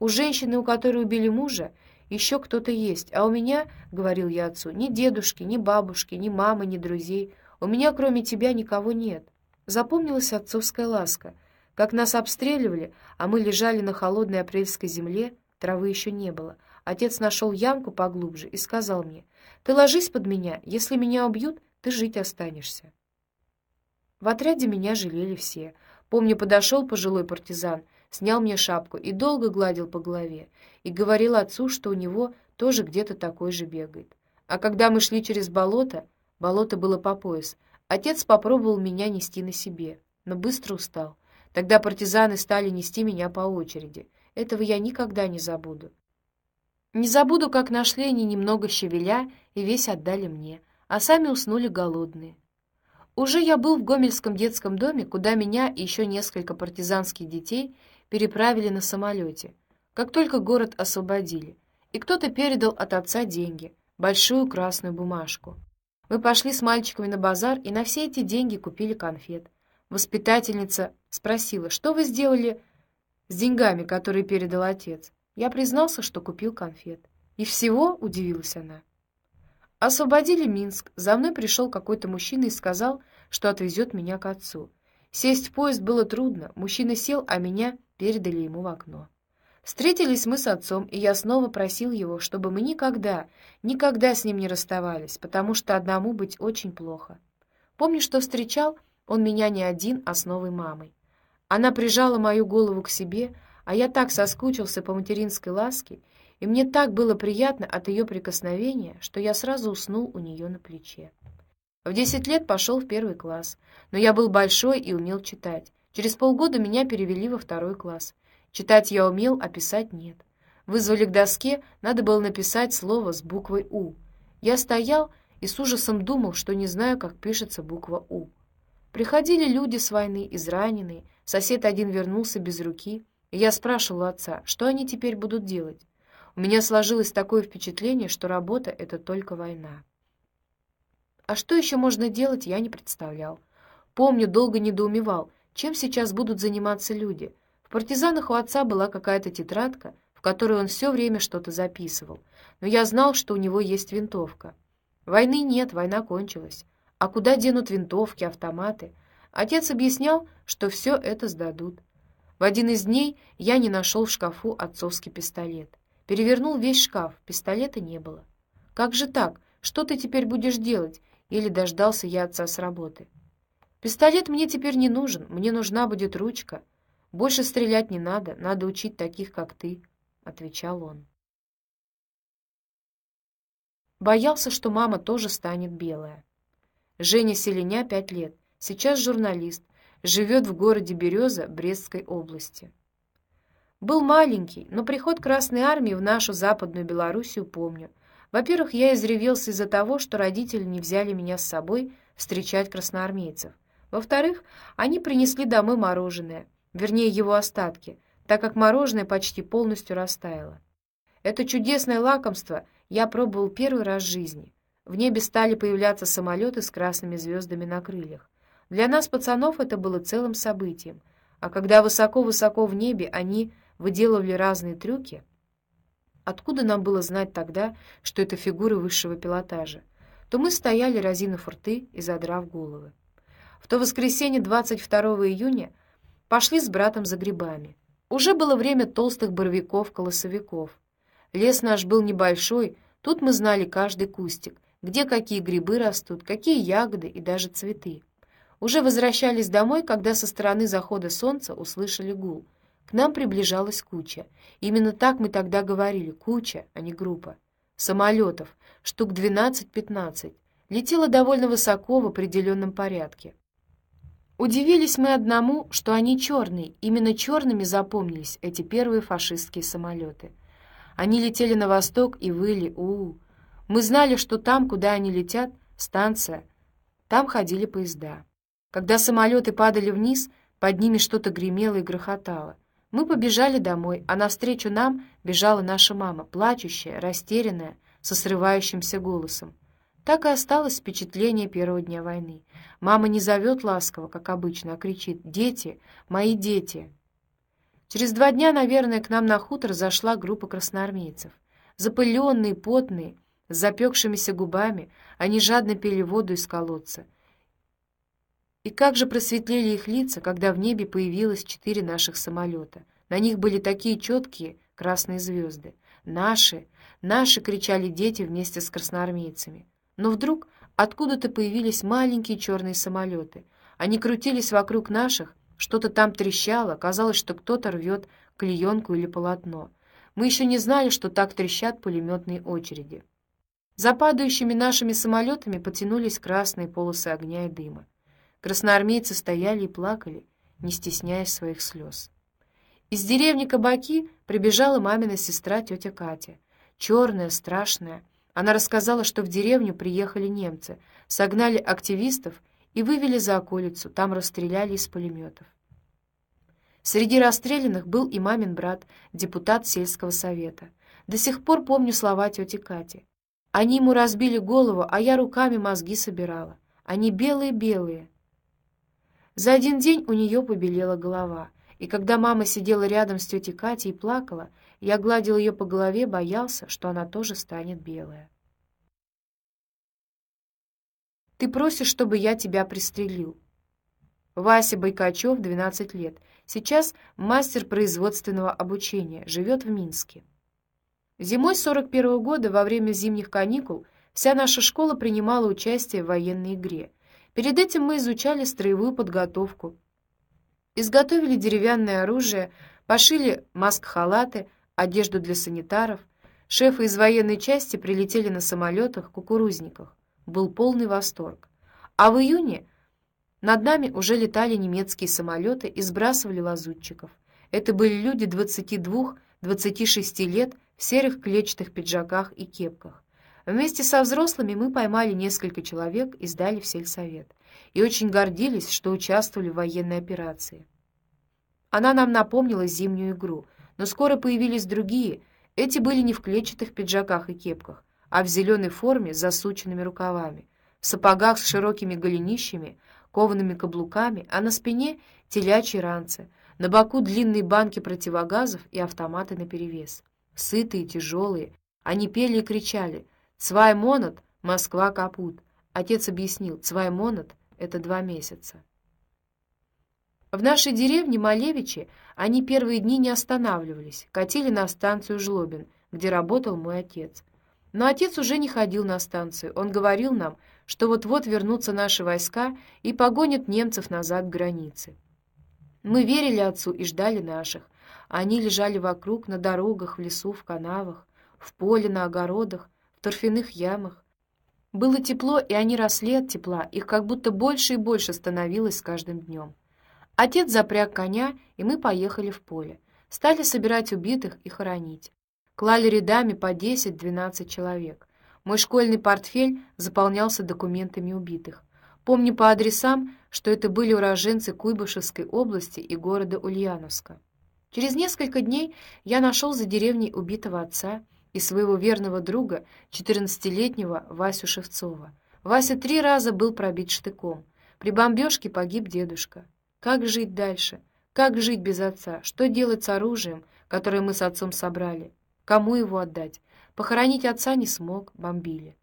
У женщины, у которой убили мужа, еще кто-то есть, а у меня, — говорил я отцу, — ни дедушки, ни бабушки, ни мамы, ни друзей. У меня, кроме тебя, никого нет. Запомнилась отцовская ласка, как нас обстреливали, а мы лежали на холодной апрельской земле, травы еще не было. Отец нашел ямку поглубже и сказал мне, «Ты ложись под меня, если меня убьют, ты жить останешься». В отряде меня жалели все. Помню, подошел пожилой партизан, снял мне шапку и долго гладил по голове, и говорил отцу, что у него тоже где-то такой же бегает. А когда мы шли через болото, болото было по пояс, отец попробовал меня нести на себе, но быстро устал. Тогда партизаны стали нести меня по очереди. Этого я никогда не забуду. Не забуду, как нашли они немного щавеля и весь отдали мне, а сами уснули голодные. Уже я был в Гомельском детском доме, куда меня и еще несколько партизанских детей переправили на самолете, как только город освободили, и кто-то передал от отца деньги, большую красную бумажку. Мы пошли с мальчиками на базар и на все эти деньги купили конфет. Воспитательница спросила, что вы сделали с деньгами, которые передал отец. Я признался, что купил конфет. И всего удивилась она. Освободили Минск. За мной пришел какой-то мужчина и сказал, что отвезет меня к отцу. Сесть в поезд было трудно. Мужчина сел, а меня передали ему в окно. Встретились мы с отцом, и я снова просил его, чтобы мы никогда, никогда с ним не расставались, потому что одному быть очень плохо. Помню, что встречал он меня не один, а с новой мамой. Она прижала мою голову к себе, а я так соскучился по материнской ласке и мне так было приятно от ее прикосновения, что я сразу уснул у нее на плече. В десять лет пошел в первый класс, но я был большой и умел читать. Через полгода меня перевели во второй класс. Читать я умел, а писать нет. Вызвали к доске, надо было написать слово с буквой «У». Я стоял и с ужасом думал, что не знаю, как пишется буква «У». Приходили люди с войны, израненные, сосед один вернулся без руки, и я спрашивал отца, что они теперь будут делать. У меня сложилось такое впечатление, что работа — это только война. А что еще можно делать, я не представлял. Помню, долго недоумевал, чем сейчас будут заниматься люди. В партизанах у отца была какая-то тетрадка, в которой он все время что-то записывал. Но я знал, что у него есть винтовка. Войны нет, война кончилась. А куда денут винтовки, автоматы? Отец объяснял, что все это сдадут. В один из дней я не нашел в шкафу отцовский пистолет. Перевернул весь шкаф, пистолета не было. Как же так? Что ты теперь будешь делать? Или дождался я отца с работы? Пистолет мне теперь не нужен, мне нужна будет ручка. Больше стрелять не надо, надо учить таких, как ты, отвечал он. Боялся, что мама тоже станет белая. Женя Селеня пять лет, сейчас журналист, живет в городе Береза Брестской области. Был маленький, но приход Красной армии в нашу Западную Белоруссию помню. Во-первых, я изревелся из-за того, что родители не взяли меня с собой встречать красноармейцев. Во-вторых, они принесли домой мороженое, вернее его остатки, так как мороженое почти полностью растаяло. Это чудесное лакомство я пробовал первый раз в жизни. В небе стали появляться самолеты с красными звездами на крыльях. Для нас, пацанов, это было целым событием. А когда высоко-высоко в небе они выделывали разные трюки, откуда нам было знать тогда, что это фигуры высшего пилотажа, то мы стояли, разинув рты и задрав головы. В то воскресенье 22 июня пошли с братом за грибами. Уже было время толстых боровиков-колосовиков. Лес наш был небольшой, тут мы знали каждый кустик, где какие грибы растут, какие ягоды и даже цветы. Уже возвращались домой, когда со стороны захода солнца услышали гул — к нам приближалась куча. Именно так мы тогда говорили, куча, а не группа. Самолетов, штук 12-15, летела довольно высоко в определенном порядке. Удивились мы одному, что они черные, именно черными запомнились эти первые фашистские самолеты. Они летели на восток и выли, -у, -у. Мы знали, что там, куда они летят, станция, там ходили поезда. Когда самолеты падали вниз, под ними что-то гремело и грохотало — мы побежали домой, а навстречу нам бежала наша мама, плачущая, растерянная, со срывающимся голосом. Так и осталось впечатление первого дня войны. Мама не зовет ласково, как обычно, а кричит «Дети! Мои дети!». Через два дня, наверное, к нам на хутор зашла группа красноармейцев. Запыленные, потные, с запекшимися губами, они жадно пили воду из колодца. И как же просветлели их лица, когда в небе появилось четыре наших самолета. На них были такие четкие красные звезды. «Наши! Наши!» — кричали дети вместе с красноармейцами. Но вдруг откуда-то появились маленькие черные самолеты. Они крутились вокруг наших, что-то там трещало, казалось, что кто-то рвет клеенку или полотно. Мы еще не знали, что так трещат пулеметные очереди. За падающими нашими самолетами потянулись красные полосы огня и дыма. Красноармейцы стояли и плакали, не стесняясь своих слез. Из деревни Кабаки прибежала мамина сестра тетя Катя. Черная, страшная. Она рассказала, что в деревню приехали немцы, согнали активистов и вывели за околицу, там расстреляли из пулеметов. Среди расстрелянных был и мамин брат, депутат сельского совета. До сих пор помню слова тети Кати. Они ему разбили голову, а я руками мозги собирала. Они белые-белые. За один день у нее побелела голова, и когда мама сидела рядом с тетей Катей и плакала, я гладил ее по голове, боялся, что она тоже станет белая. Ты просишь, чтобы я тебя пристрелил. Вася Байкачев, 12 лет. Сейчас мастер производственного обучения, живет в Минске. Зимой 41 -го года, во время зимних каникул, вся наша школа принимала участие в военной игре. Перед этим мы изучали строевую подготовку, изготовили деревянное оружие, пошили маск-халаты, одежду для санитаров. Шефы из военной части прилетели на самолетах-кукурузниках был полный восторг. А в июне над нами уже летали немецкие самолеты и сбрасывали лазутчиков. Это были люди 22-26 лет в серых клетчатых пиджаках и кепках. Вместе со взрослыми мы поймали несколько человек и сдали в сельсовет. И очень гордились, что участвовали в военной операции. Она нам напомнила зимнюю игру, но скоро появились другие. Эти были не в клетчатых пиджаках и кепках, а в зеленой форме с засученными рукавами, в сапогах с широкими голенищами, коваными каблуками, а на спине телячьи ранцы, на боку длинные банки противогазов и автоматы наперевес. Сытые, тяжелые, они пели и кричали «Цвай монот, Москва капут!» Отец объяснил, «Цвай монот — это два месяца». В нашей деревне Малевичи они первые дни не останавливались, катили на станцию Жлобин, где работал мой отец. Но отец уже не ходил на станцию. Он говорил нам, что вот-вот вернутся наши войска и погонят немцев назад к границе. Мы верили отцу и ждали наших. Они лежали вокруг, на дорогах, в лесу, в канавах, в поле, на огородах, торфяных ямах. Было тепло, и они росли от тепла, их как будто больше и больше становилось с каждым днем. Отец запряг коня, и мы поехали в поле. Стали собирать убитых и хоронить клали рядами по 10-12 человек. Мой школьный портфель заполнялся документами убитых. Помню по адресам, что это были уроженцы Куйбышевской области и города Ульяновска. Через несколько дней я нашел за деревней убитого отца и своего верного друга, 14-летнего Васю Шевцова. Вася три раза был пробит штыком. При бомбежке погиб дедушка. Как жить дальше? Как жить без отца? Что делать с оружием, которое мы с отцом собрали? Кому его отдать? Похоронить отца не смог, бомбили.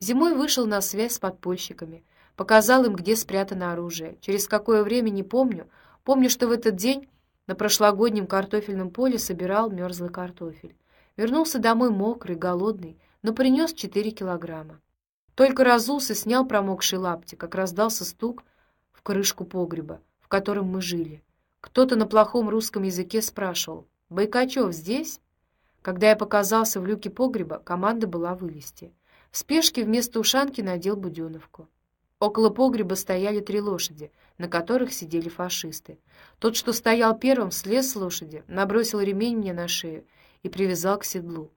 Зимой вышел на связь с подпольщиками, показал им, где спрятано оружие. Через какое время, не помню. Помню, что в этот день на прошлогоднем картофельном поле собирал мерзлый картофель. Вернулся домой мокрый, голодный, но принес 4 килограмма. Только разулся, снял промокший лапти, как раздался стук в крышку погреба, в котором мы жили. Кто-то на плохом русском языке спрашивал: "Байкачев здесь?" Когда я показался в люке погреба, команда была вылезти. В спешке вместо ушанки надел буденовку. Около погреба стояли три лошади, на которых сидели фашисты. Тот, что стоял первым, слез с лошади, набросил ремень мне на шею и привязал к седлу.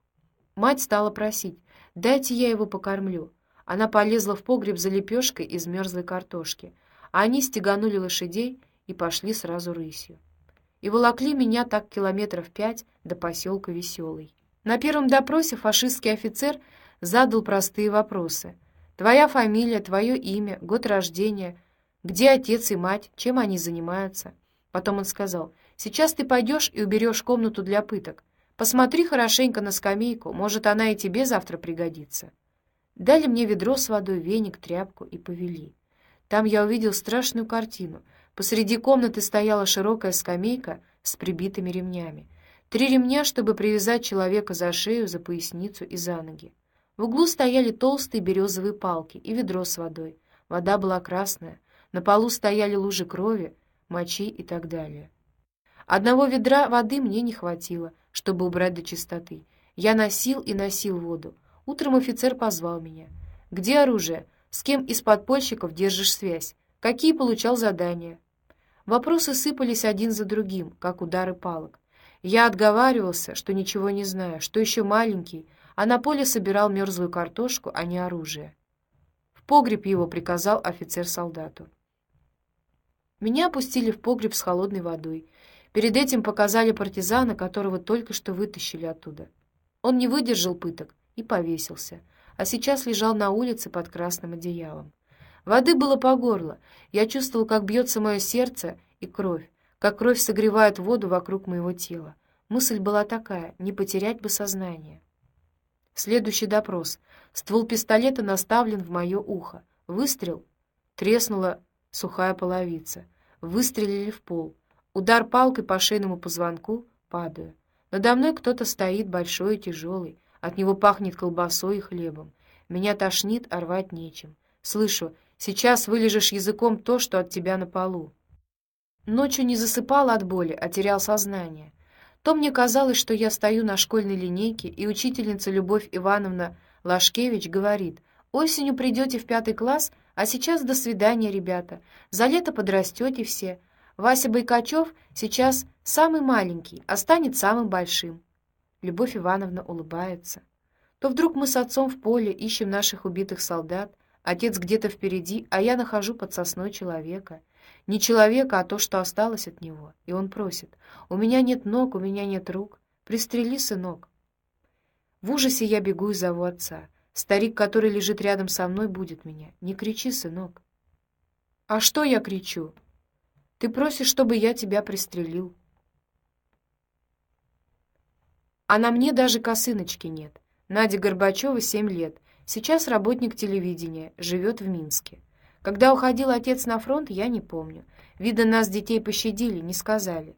Мать стала просить: "Дайте я его покормлю". Она полезла в погреб за лепешкой из мерзлой картошки, а они стеганули лошадей и пошли сразу рысью и волокли меня так километров пять до поселка Веселый. На первом допросе фашистский офицер задал простые вопросы. Твоя фамилия, твое имя, год рождения, где отец и мать, чем они занимаются. Потом он сказал, Сейчас ты пойдешь и уберешь комнату для пыток. Посмотри хорошенько на скамейку, может, она и тебе завтра пригодится. Дали мне ведро с водой, веник, тряпку и повели. Там я увидел страшную картину. Посреди комнаты стояла широкая скамейка с прибитыми ремнями. Три ремня, чтобы привязать человека за шею, за поясницу и за ноги. В углу стояли толстые березовые палки и ведро с водой. Вода была красная. На полу стояли лужи крови, мочи и так далее. Одного ведра воды мне не хватило, чтобы убрать до чистоты. Я носил и носил воду. Утром офицер позвал меня. «Где оружие? С кем из подпольщиков держишь связь? Какие получал задания?» Вопросы сыпались один за другим, как удары палок. Я отговаривался, что ничего не знаю, что еще маленький, а на поле собирал мерзлую картошку, а не оружие. В погреб его приказал офицер солдату. Меня опустили в погреб с холодной водой. Перед этим показали партизана, которого только что вытащили оттуда. Он не выдержал пыток и повесился, а сейчас лежал на улице под красным одеялом. Воды было по горло. Я чувствовал, как бьется мое сердце и кровь как кровь согревает воду вокруг моего тела. Мысль была такая: не потерять бы сознание. Следующий допрос. Ствол пистолета наставлен в мое ухо. Выстрел. Треснула сухая половица. Выстрелили в пол. Удар палкой по шейному позвонку. Падаю. Надо мной кто-то стоит большой и тяжелый. От него пахнет колбасой и хлебом. Меня тошнит, а рвать нечем. Слышу: сейчас вылежешь языком то, что от тебя на полу. Ночью не засыпал от боли, а терял сознание. То мне казалось, что я стою на школьной линейке, и учительница Любовь Ивановна Лашкевич говорит, «Осенью придете в пятый класс, а сейчас до свидания, ребята. За лето подрастете все. Вася Байкачев сейчас самый маленький, а станет самым большим». Любовь Ивановна улыбается. То вдруг мы с отцом в поле ищем наших убитых солдат, отец где-то впереди, а я нахожу под сосной человека — не человека, а то, что осталось от него. И он просит: "У меня нет ног, у меня нет рук. Пристрели, сынок". В ужасе я бегу и зову отца. Старик, который лежит рядом со мной, будет меня. "Не кричи, сынок". "А что я кричу? Ты просишь, чтобы я тебя пристрелил". А на мне даже косыночки нет. Надя Горбачева, семь лет. Сейчас работник телевидения, живет в Минске. Когда уходил отец на фронт, я не помню. Видно, нас детей пощадили, не сказали.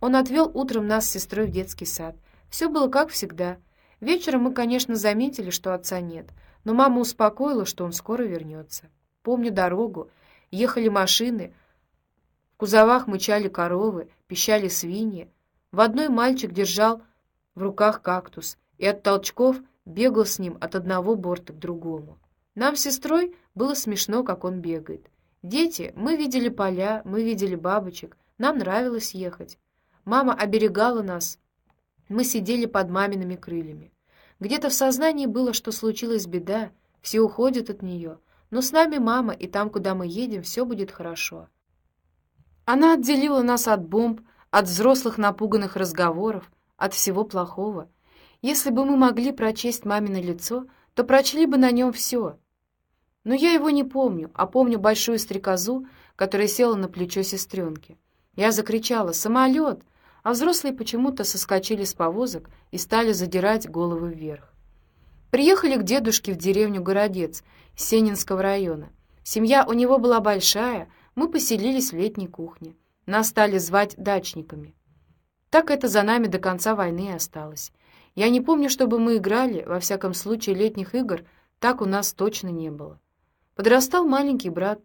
Он отвел утром нас с сестрой в детский сад. Все было как всегда. Вечером мы, конечно, заметили, что отца нет, но мама успокоила, что он скоро вернется. Помню дорогу. Ехали машины, кузовах мычали коровы, пищали свиньи. В одной мальчик держал в руках кактус и от толчков бегал с ним от одного борта к другому. Нам с сестрой было смешно, как он бегает. Дети, мы видели поля, мы видели бабочек, нам нравилось ехать. Мама оберегала нас. Мы сидели под мамиными крыльями. Где-то в сознании было, что случилась беда, все уходят от нее, но с нами мама, и там, куда мы едем, все будет хорошо. Она отделила нас от бомб, от взрослых напуганных разговоров, от всего плохого. Если бы мы могли прочесть мамино лицо, то прочли бы на нем все — но я его не помню, а помню большую стрекозу, которая села на плечо сестренки. Я закричала «Самолет!», а взрослые почему-то соскочили с повозок и стали задирать головы вверх. Приехали к дедушке в деревню Городец Сенинского района. Семья у него была большая, мы поселились в летней кухне. Нас стали звать дачниками. Так это за нами до конца войны и осталось. Я не помню, чтобы мы играли, во всяком случае летних игр так у нас точно не было. Подрастал маленький брат.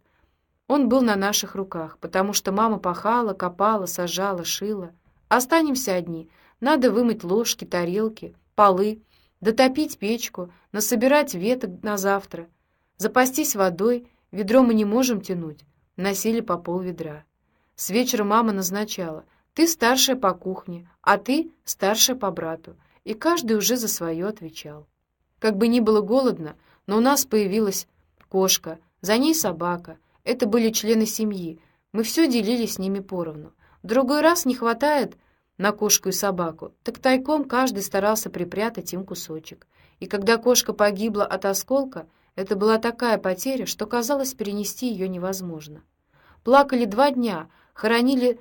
Он был на наших руках, потому что мама пахала, копала, сажала, шила. Останемся одни. Надо вымыть ложки, тарелки, полы, дотопить печку, насобирать веток на завтра. Запастись водой, ведро мы не можем тянуть. Носили по пол ведра. С вечера мама назначала: "Ты старшая по кухне, а ты старшая по брату". И каждый уже за свое отвечал. Как бы ни было голодно, но у нас появилась кошка, за ней собака. Это были члены семьи. Мы все делили с ними поровну. Другой раз не хватает на кошку и собаку, так тайком каждый старался припрятать им кусочек. И когда кошка погибла от осколка, это была такая потеря, что казалось, перенести ее невозможно. Плакали два дня, хоронили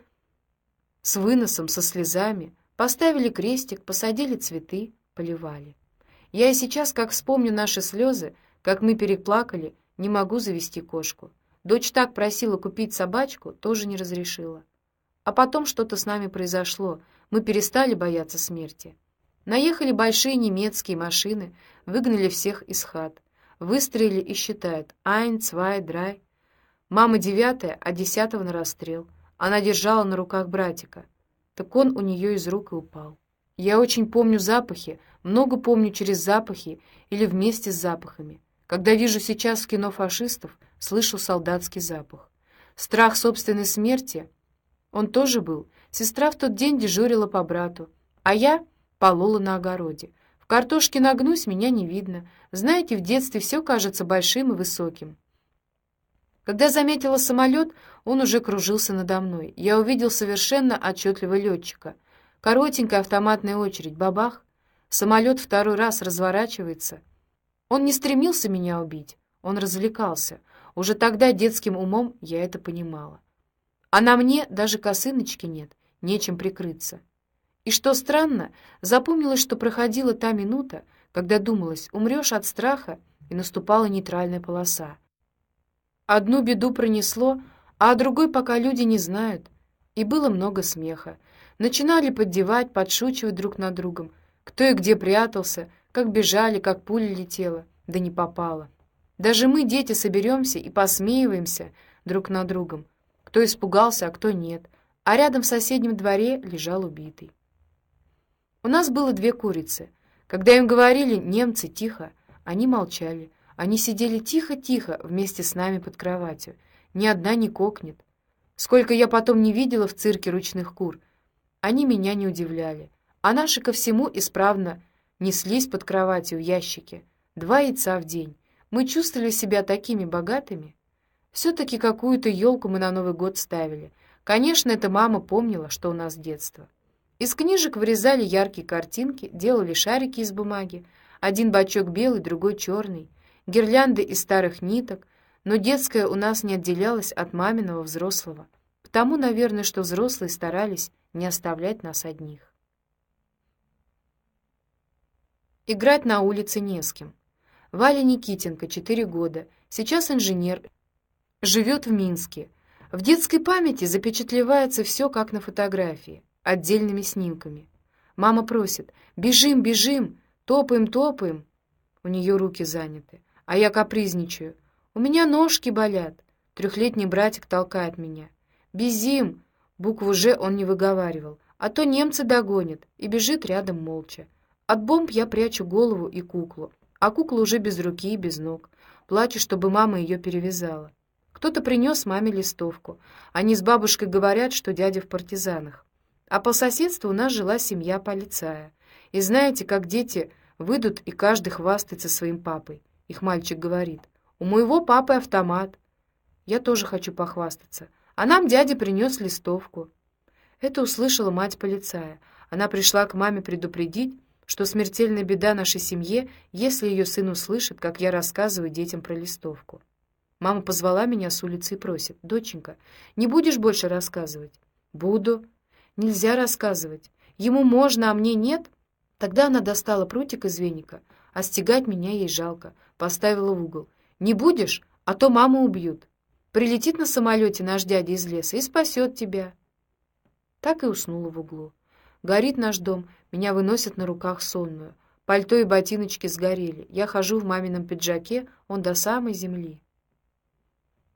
с выносом, со слезами, поставили крестик, посадили цветы, поливали. Я и сейчас, как вспомню наши слезы, как мы переплакали, не могу завести кошку. Дочь так просила купить собачку, тоже не разрешила. А потом что-то с нами произошло, мы перестали бояться смерти. Наехали большие немецкие машины, выгнали всех из хат. Выстроили и считают. Айн, цвай, драй. Мама девятая, а десятого на расстрел. Она держала на руках братика. Так он у нее из рук и упал. Я очень помню запахи, много помню через запахи или вместе с запахами. Когда вижу сейчас в кино фашистов, слышу солдатский запах. Страх собственной смерти, он тоже был. Сестра в тот день дежурила по брату, а я полола на огороде. В картошке нагнусь, меня не видно. Знаете, в детстве все кажется большим и высоким. Когда заметила самолет, он уже кружился надо мной. Я увидел совершенно отчетливо летчика. Коротенькая автоматная очередь, бабах. Самолет второй раз разворачивается. Он не стремился меня убить, он развлекался. Уже тогда детским умом я это понимала. А на мне даже косыночки нет, нечем прикрыться. И что странно, запомнилось, что проходила та минута, когда думалось, умрешь от страха, и наступала нейтральная полоса. Одну беду пронесло, а о другой пока люди не знают. И было много смеха. Начинали поддевать, подшучивать друг над другом. Кто и где прятался, как бежали, как пуля летела, да не попала. Даже мы, дети, соберемся и посмеиваемся друг над другом. Кто испугался, а кто нет. А рядом в соседнем дворе лежал убитый. У нас было две курицы. Когда им говорили «немцы, тихо», они молчали. Они сидели тихо-тихо вместе с нами под кроватью. Ни одна не кокнет. Сколько я потом не видела в цирке ручных кур. Они меня не удивляли. А наши ко всему исправно неслись под кроватью в ящике. Два яйца в день. Мы чувствовали себя такими богатыми. Все-таки какую-то елку мы на Новый год ставили. Конечно, эта мама помнила, что у нас детство. Из книжек вырезали яркие картинки, делали шарики из бумаги. Один бачок белый, другой черный гирлянды из старых ниток, но детское у нас не отделялось от маминого взрослого. Потому, наверное, что взрослые старались не оставлять нас одних. Играть на улице не с кем. Валя Никитенко, 4 года, сейчас инженер, живет в Минске. В детской памяти запечатлевается все, как на фотографии, отдельными снимками. Мама просит «Бежим, бежим! Топаем, топаем!» У нее руки заняты а я капризничаю. У меня ножки болят. Трехлетний братик толкает меня. «Безим!» Букву «Ж» он не выговаривал. А то немцы догонят. И бежит рядом молча. От бомб я прячу голову и куклу. А кукла уже без руки и без ног. Плачу, чтобы мама ее перевязала. Кто-то принес маме листовку. Они с бабушкой говорят, что дядя в партизанах. А по соседству у нас жила семья полицая. И знаете, как дети выйдут, и каждый хвастается своим папой. Их мальчик говорит. «У моего папы автомат». Я тоже хочу похвастаться. А нам дядя принес листовку. Это услышала мать полицая. Она пришла к маме предупредить, что смертельная беда нашей семье, если ее сын услышит, как я рассказываю детям про листовку. Мама позвала меня с улицы и просит. «Доченька, не будешь больше рассказывать?» «Буду». «Нельзя рассказывать. Ему можно, а мне нет?» Тогда она достала прутик из веника, а стегать меня ей жалко, поставила в угол. «Не будешь, а то маму убьют. Прилетит на самолете наш дядя из леса и спасет тебя». Так и уснула в углу. Горит наш дом, меня выносят на руках сонную. Пальто и ботиночки сгорели. Я хожу в мамином пиджаке, он до самой земли.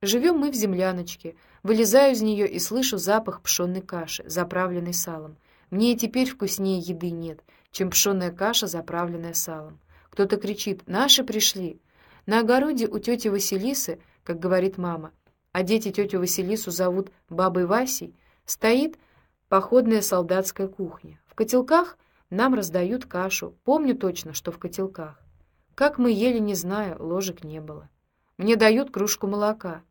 Живем мы в земляночке. Вылезаю из нее и слышу запах пшенной каши, заправленной салом. Мне и теперь вкуснее еды нет, чем пшенная каша, заправленная салом. Кто-то кричит «Наши пришли!». На огороде у тети Василисы, как говорит мама, а дети тетю Василису зовут бабой Васей, стоит походная солдатская кухня. В котелках нам раздают кашу. Помню точно, что в котелках. Как мы ели, не знаю, ложек не было. Мне дают кружку молока.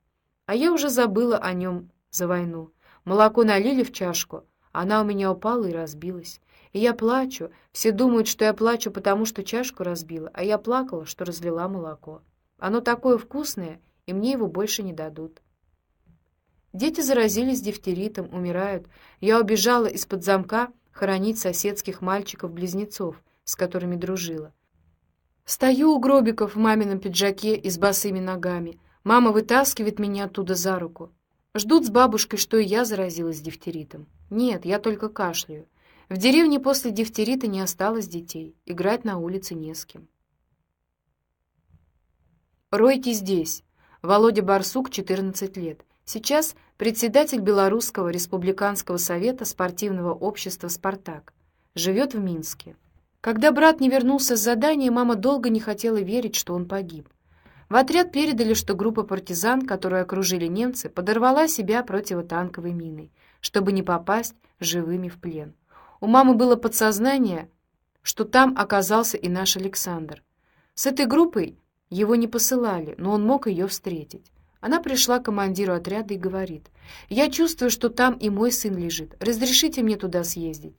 А я уже забыла о нем за войну. Молоко налили в чашку, она у меня упала и разбилась. И я плачу. Все думают, что я плачу, потому что чашку разбила, а я плакала, что разлила молоко. Оно такое вкусное, и мне его больше не дадут. Дети заразились дифтеритом, умирают. Я убежала из-под замка хоронить соседских мальчиков-близнецов, с которыми дружила. Стою у гробиков в мамином пиджаке и с босыми ногами. Мама вытаскивает меня оттуда за руку. Ждут с бабушкой, что и я заразилась дифтеритом. Нет, я только кашляю. В деревне после дифтерита не осталось детей. Играть на улице не с кем. Ройки здесь. Володя Барсук, 14 лет. Сейчас председатель Белорусского республиканского совета спортивного общества «Спартак». Живет в Минске. Когда брат не вернулся с задания, мама долго не хотела верить, что он погиб. В отряд передали, что группа партизан, которую окружили немцы, подорвала себя противотанковой миной, чтобы не попасть живыми в плен. У мамы было подсознание, что там оказался и наш Александр. С этой группой его не посылали, но он мог ее встретить. Она пришла к командиру отряда и говорит, «Я чувствую, что там и мой сын лежит. Разрешите мне туда съездить?»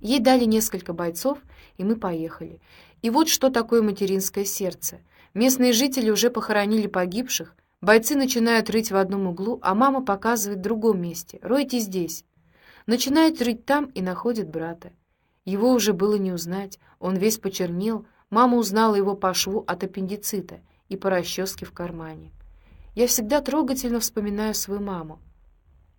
Ей дали несколько бойцов, и мы поехали. И вот что такое материнское сердце. Местные жители уже похоронили погибших, бойцы начинают рыть в одном углу, а мама показывает в другом месте. «Ройте здесь». Начинают рыть там и находят брата. Его уже было не узнать, он весь почернел, мама узнала его по шву от аппендицита и по расческе в кармане. Я всегда трогательно вспоминаю свою маму.